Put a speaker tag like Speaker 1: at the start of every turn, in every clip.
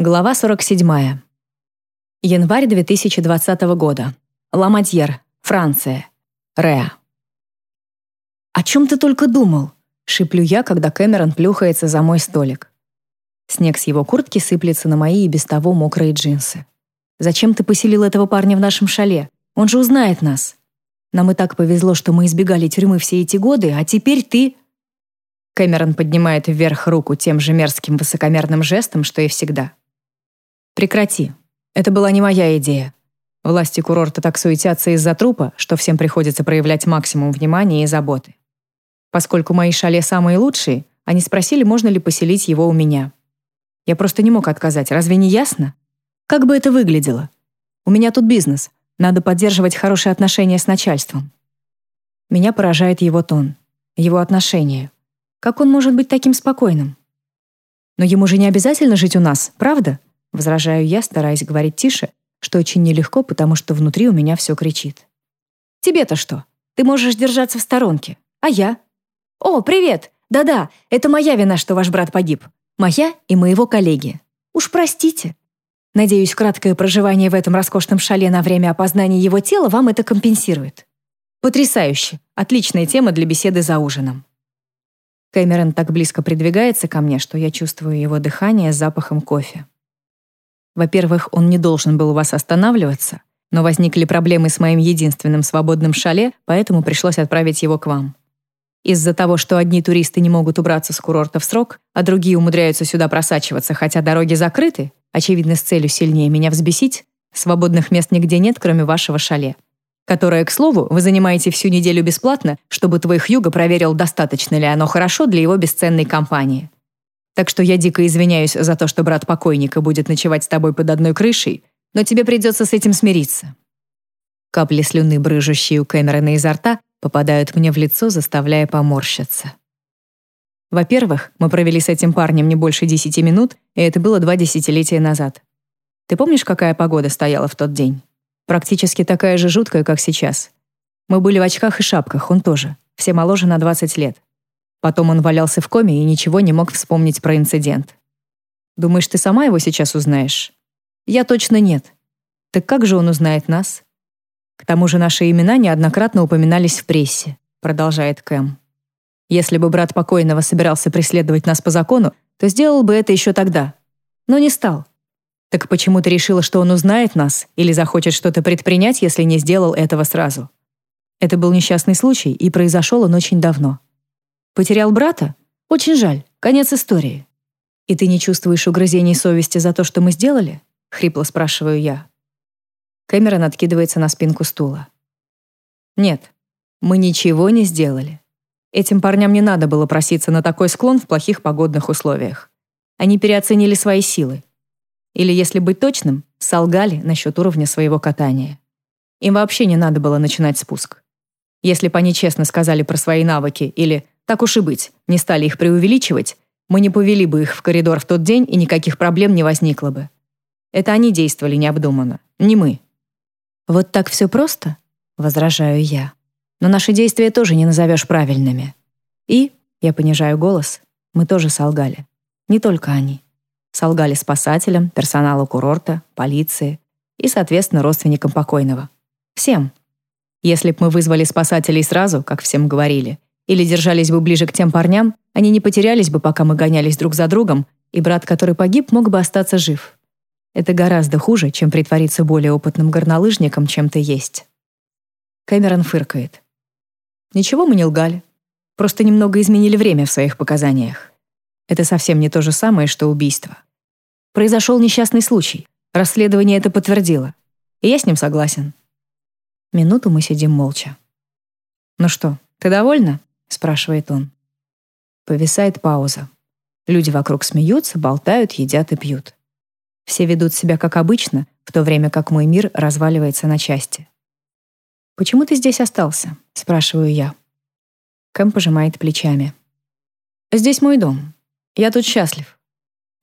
Speaker 1: Глава 47. Январь 2020 года. Ламадьер, Франция. Реа. «О чем ты только думал?» — шиплю я, когда Кэмерон плюхается за мой столик. Снег с его куртки сыплется на мои и без того мокрые джинсы. «Зачем ты поселил этого парня в нашем шале? Он же узнает нас. Нам и так повезло, что мы избегали тюрьмы все эти годы, а теперь ты...» Кэмерон поднимает вверх руку тем же мерзким высокомерным жестом, что и всегда. Прекрати. Это была не моя идея. Власти курорта так суетятся из-за трупа, что всем приходится проявлять максимум внимания и заботы. Поскольку мои шале самые лучшие, они спросили, можно ли поселить его у меня. Я просто не мог отказать, разве не ясно? Как бы это выглядело? У меня тут бизнес, надо поддерживать хорошие отношения с начальством. Меня поражает его тон, его отношение. Как он может быть таким спокойным? Но ему же не обязательно жить у нас, правда? Возражаю я, стараясь говорить тише, что очень нелегко, потому что внутри у меня все кричит. «Тебе-то что? Ты можешь держаться в сторонке. А я?» «О, привет! Да-да, это моя вина, что ваш брат погиб. Моя и моего коллеги. Уж простите. Надеюсь, краткое проживание в этом роскошном шале на время опознания его тела вам это компенсирует. Потрясающе. Отличная тема для беседы за ужином. Кэмерон так близко придвигается ко мне, что я чувствую его дыхание с запахом кофе. Во-первых, он не должен был у вас останавливаться, но возникли проблемы с моим единственным свободным шале, поэтому пришлось отправить его к вам. Из-за того, что одни туристы не могут убраться с курорта в срок, а другие умудряются сюда просачиваться, хотя дороги закрыты, очевидно, с целью сильнее меня взбесить, свободных мест нигде нет, кроме вашего шале. Которое, к слову, вы занимаете всю неделю бесплатно, чтобы твой Хьюго проверил, достаточно ли оно хорошо для его бесценной компании. Так что я дико извиняюсь за то, что брат покойника будет ночевать с тобой под одной крышей, но тебе придется с этим смириться». Капли слюны, брыжущие у Кэмерона изо рта, попадают мне в лицо, заставляя поморщиться. Во-первых, мы провели с этим парнем не больше десяти минут, и это было два десятилетия назад. Ты помнишь, какая погода стояла в тот день? Практически такая же жуткая, как сейчас. Мы были в очках и шапках, он тоже. Все моложе на 20 лет. Потом он валялся в коме и ничего не мог вспомнить про инцидент. Думаешь, ты сама его сейчас узнаешь? Я точно нет. Так как же он узнает нас? К тому же наши имена неоднократно упоминались в прессе, продолжает Кэм. Если бы брат покойного собирался преследовать нас по закону, то сделал бы это еще тогда. Но не стал. Так почему ты решила, что он узнает нас или захочет что-то предпринять, если не сделал этого сразу? Это был несчастный случай, и произошел он очень давно. Потерял брата? Очень жаль. Конец истории. И ты не чувствуешь угрызений совести за то, что мы сделали? Хрипло спрашиваю я. Кэмерон откидывается на спинку стула. Нет, мы ничего не сделали. Этим парням не надо было проситься на такой склон в плохих погодных условиях. Они переоценили свои силы. Или, если быть точным, солгали насчет уровня своего катания. Им вообще не надо было начинать спуск. Если бы они честно сказали про свои навыки или так уж и быть, не стали их преувеличивать, мы не повели бы их в коридор в тот день, и никаких проблем не возникло бы. Это они действовали необдуманно, не мы. Вот так все просто, возражаю я. Но наши действия тоже не назовешь правильными. И, я понижаю голос, мы тоже солгали. Не только они. Солгали спасателям, персоналу курорта, полиции и, соответственно, родственникам покойного. Всем. Если б мы вызвали спасателей сразу, как всем говорили, или держались бы ближе к тем парням, они не потерялись бы, пока мы гонялись друг за другом, и брат, который погиб, мог бы остаться жив. Это гораздо хуже, чем притвориться более опытным горнолыжником, чем ты есть. Кэмерон фыркает. Ничего мы не лгали. Просто немного изменили время в своих показаниях. Это совсем не то же самое, что убийство. Произошел несчастный случай. Расследование это подтвердило. И я с ним согласен. Минуту мы сидим молча. «Ну что, ты довольна?» — спрашивает он. Повисает пауза. Люди вокруг смеются, болтают, едят и пьют. Все ведут себя как обычно, в то время как мой мир разваливается на части. «Почему ты здесь остался?» — спрашиваю я. Кэм пожимает плечами. «Здесь мой дом. Я тут счастлив.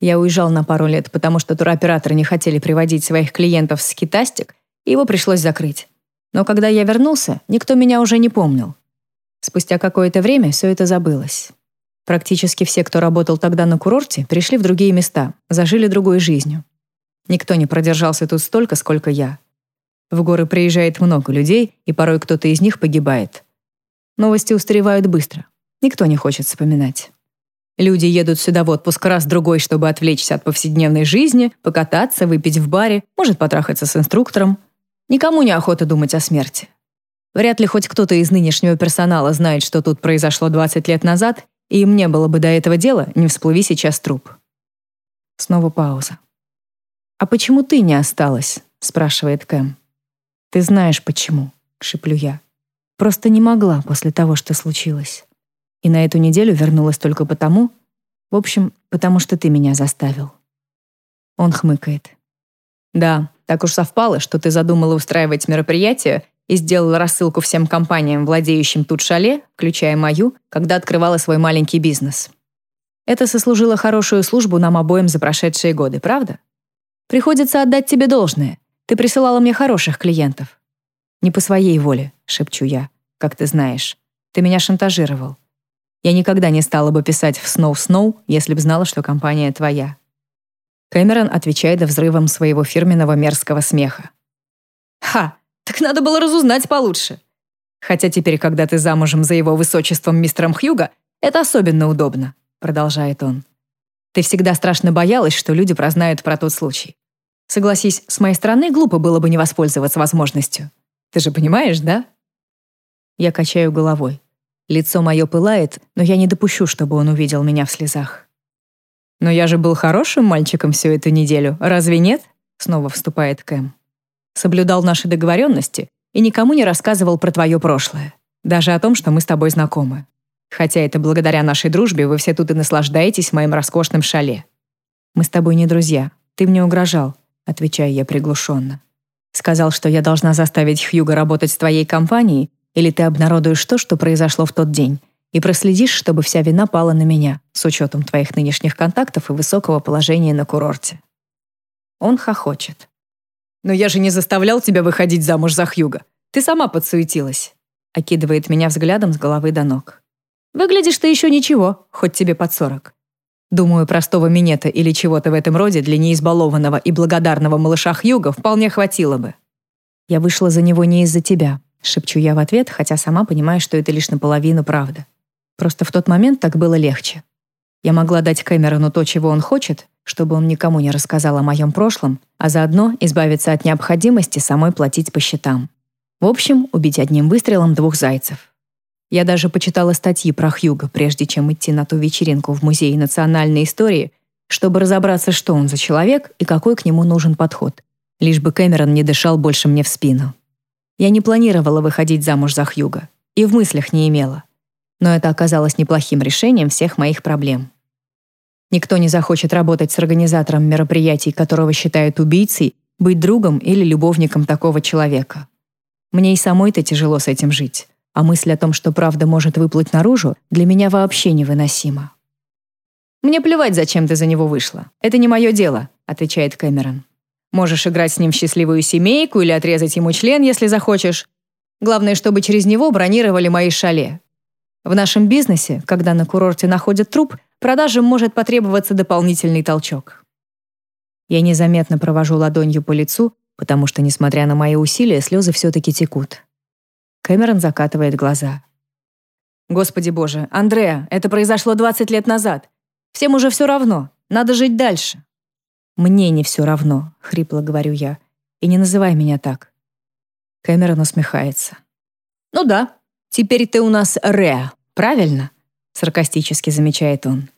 Speaker 1: Я уезжал на пару лет, потому что туроператоры не хотели приводить своих клиентов с китастик, и его пришлось закрыть. Но когда я вернулся, никто меня уже не помнил. Спустя какое-то время все это забылось. Практически все, кто работал тогда на курорте, перешли в другие места, зажили другой жизнью. Никто не продержался тут столько, сколько я. В горы приезжает много людей, и порой кто-то из них погибает. Новости устаревают быстро. Никто не хочет вспоминать. Люди едут сюда в отпуск раз-другой, чтобы отвлечься от повседневной жизни, покататься, выпить в баре, может потрахаться с инструктором. Никому не охота думать о смерти. Вряд ли хоть кто-то из нынешнего персонала знает, что тут произошло 20 лет назад, и им не было бы до этого дела, не всплыви сейчас труп. Снова пауза. «А почему ты не осталась?» — спрашивает Кэм. «Ты знаешь, почему», — шеплю я. «Просто не могла после того, что случилось. И на эту неделю вернулась только потому, в общем, потому что ты меня заставил». Он хмыкает. «Да, так уж совпало, что ты задумала устраивать мероприятие и сделала рассылку всем компаниям, владеющим тут шале, включая мою, когда открывала свой маленький бизнес. Это сослужило хорошую службу нам обоим за прошедшие годы, правда? Приходится отдать тебе должное. Ты присылала мне хороших клиентов. Не по своей воле, шепчу я, как ты знаешь. Ты меня шантажировал. Я никогда не стала бы писать в Snow Snow, если б знала, что компания твоя. Кэмерон отвечает взрывом своего фирменного мерзкого смеха. «Ха! Так надо было разузнать получше. Хотя теперь, когда ты замужем за его высочеством мистером Хьюга, это особенно удобно», — продолжает он. «Ты всегда страшно боялась, что люди прознают про тот случай. Согласись, с моей стороны глупо было бы не воспользоваться возможностью. Ты же понимаешь, да?» Я качаю головой. Лицо мое пылает, но я не допущу, чтобы он увидел меня в слезах. «Но я же был хорошим мальчиком всю эту неделю, разве нет?» Снова вступает Кэм соблюдал наши договоренности и никому не рассказывал про твое прошлое, даже о том, что мы с тобой знакомы. Хотя это благодаря нашей дружбе вы все тут и наслаждаетесь моим роскошным шале. Мы с тобой не друзья. Ты мне угрожал, отвечаю я приглушенно. Сказал, что я должна заставить Хьюга работать с твоей компанией, или ты обнародуешь то, что произошло в тот день, и проследишь, чтобы вся вина пала на меня, с учетом твоих нынешних контактов и высокого положения на курорте. Он хохочет. «Но я же не заставлял тебя выходить замуж за Хьюга. Ты сама подсуетилась», — окидывает меня взглядом с головы до ног. «Выглядишь ты еще ничего, хоть тебе под сорок. Думаю, простого минета или чего-то в этом роде для неизбалованного и благодарного малыша Хьюга вполне хватило бы». «Я вышла за него не из-за тебя», — шепчу я в ответ, хотя сама понимаю, что это лишь наполовину правда. Просто в тот момент так было легче. Я могла дать Кэмерону то, чего он хочет, чтобы он никому не рассказал о моем прошлом, а заодно избавиться от необходимости самой платить по счетам. В общем, убить одним выстрелом двух зайцев. Я даже почитала статьи про Хьюга, прежде чем идти на ту вечеринку в Музее национальной истории, чтобы разобраться, что он за человек и какой к нему нужен подход, лишь бы Кэмерон не дышал больше мне в спину. Я не планировала выходить замуж за Хьюга и в мыслях не имела. Но это оказалось неплохим решением всех моих проблем. Никто не захочет работать с организатором мероприятий, которого считают убийцей, быть другом или любовником такого человека. Мне и самой-то тяжело с этим жить, а мысль о том, что правда может выплыть наружу, для меня вообще невыносима. «Мне плевать, зачем ты за него вышла. Это не мое дело», — отвечает Кэмерон. «Можешь играть с ним в счастливую семейку или отрезать ему член, если захочешь. Главное, чтобы через него бронировали мои шале. В нашем бизнесе, когда на курорте находят труп, продажам может потребоваться дополнительный толчок. Я незаметно провожу ладонью по лицу, потому что, несмотря на мои усилия, слезы все-таки текут. Кэмерон закатывает глаза. «Господи боже, Андреа, это произошло 20 лет назад. Всем уже все равно. Надо жить дальше». «Мне не все равно», — хрипло говорю я. «И не называй меня так». Кэмерон усмехается. «Ну да, теперь ты у нас Реа, правильно?» саркастически замечает он.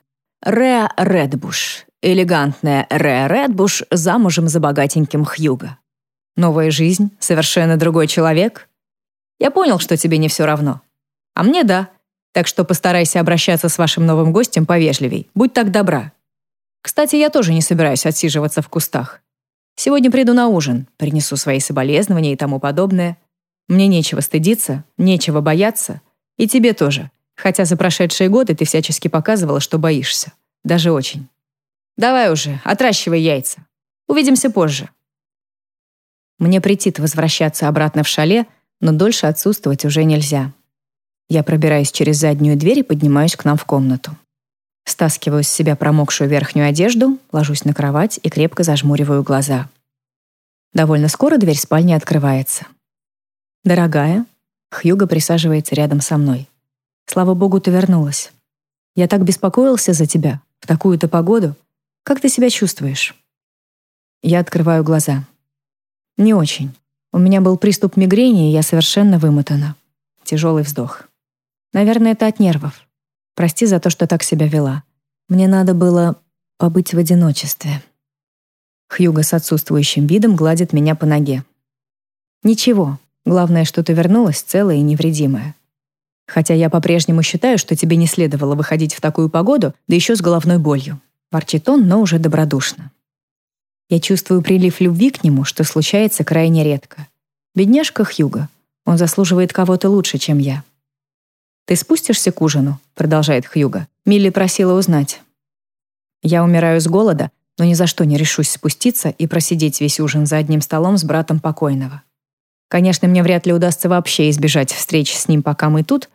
Speaker 1: Реа Редбуш. Элегантная Реа Редбуш замужем за богатеньким Хьюго. Новая жизнь, совершенно другой человек. Я понял, что тебе не все равно. А мне да. Так что постарайся обращаться с вашим новым гостем повежливей. Будь так добра. Кстати, я тоже не собираюсь отсиживаться в кустах. Сегодня приду на ужин, принесу свои соболезнования и тому подобное. Мне нечего стыдиться, нечего бояться. И тебе тоже. Хотя за прошедшие годы ты всячески показывала, что боишься. Даже очень. Давай уже, отращивай яйца. Увидимся позже. Мне претит возвращаться обратно в шале, но дольше отсутствовать уже нельзя. Я пробираюсь через заднюю дверь и поднимаюсь к нам в комнату. Стаскиваю с себя промокшую верхнюю одежду, ложусь на кровать и крепко зажмуриваю глаза. Довольно скоро дверь спальни открывается. «Дорогая», Хьюго присаживается рядом со мной. «Слава богу, ты вернулась. Я так беспокоился за тебя в такую-то погоду. Как ты себя чувствуешь?» Я открываю глаза. «Не очень. У меня был приступ мигрени, и я совершенно вымотана. Тяжелый вздох. Наверное, это от нервов. Прости за то, что так себя вела. Мне надо было побыть в одиночестве». Хьюго с отсутствующим видом гладит меня по ноге. «Ничего. Главное, что ты вернулась целая и невредимая. Хотя я по-прежнему считаю, что тебе не следовало выходить в такую погоду, да еще с головной болью». Ворчит он, но уже добродушно. Я чувствую прилив любви к нему, что случается крайне редко. Бедняжка Хьюго. Он заслуживает кого-то лучше, чем я. «Ты спустишься к ужину?» — продолжает Хьюго. Милли просила узнать. Я умираю с голода, но ни за что не решусь спуститься и просидеть весь ужин за одним столом с братом покойного. Конечно, мне вряд ли удастся вообще избежать встреч с ним, пока мы тут,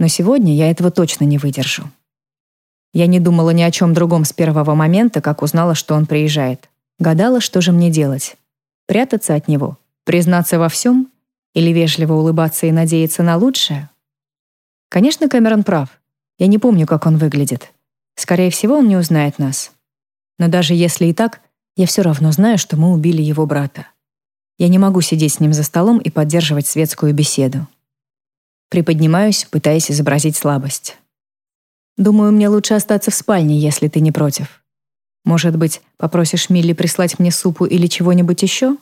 Speaker 1: но сегодня я этого точно не выдержу. Я не думала ни о чем другом с первого момента, как узнала, что он приезжает. Гадала, что же мне делать. Прятаться от него? Признаться во всем? Или вежливо улыбаться и надеяться на лучшее? Конечно, Кэмерон прав. Я не помню, как он выглядит. Скорее всего, он не узнает нас. Но даже если и так, я все равно знаю, что мы убили его брата. Я не могу сидеть с ним за столом и поддерживать светскую беседу. Приподнимаюсь, пытаясь изобразить слабость. Думаю, мне лучше остаться в спальне, если ты не против. Может быть, попросишь Милли прислать мне супу или чего-нибудь еще?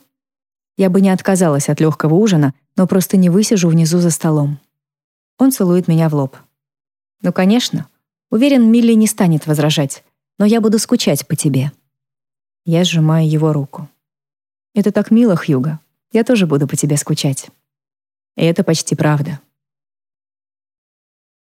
Speaker 1: Я бы не отказалась от легкого ужина, но просто не высижу внизу за столом. Он целует меня в лоб. Ну, конечно. Уверен, Милли не станет возражать но я буду скучать по тебе». Я сжимаю его руку. «Это так мило, Хьюго. Я тоже буду по тебе скучать». И это почти правда.